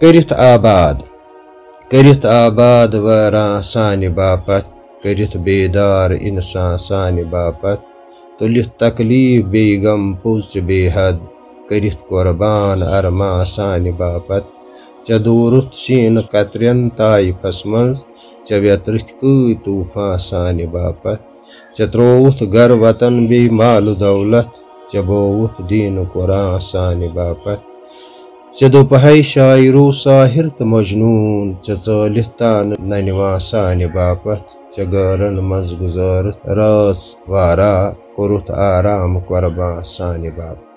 کٔرِتھ آباد کٔرِتھ آباد وٲران سانہِ باپتھ، کٔرِتھ بیدار اِنسان سانہِ باپتھ، تُلِتھ تکلیٖف بیٚیہِ غم پوٚز بے حد کٔرِتھ قۄربان ارما سانہِ باپتھ ژےٚ دوٗرُتھ شیٖنہٕ کترٮ۪ن طایفس منٛز ژےٚ ویترٕتھ کۭتۍ طوٗفان سانہِ باپتھ ژےٚ ترووُتھ گرٕ وطن بیٚیہِ مالہٕ دولت ژےٚ بووُتھ دیٖنہٕ قرآن سانہِ باپتھ۔ ژےٚ دوٚپہے شاعرو ساحر تہٕ مجنون ژےٚ ژٲلِتھ تانہٕ باپت سانہِ باپتھ ژےٚ گٲرن وارا کوٚرُتھ آرام قۄربان سان باپت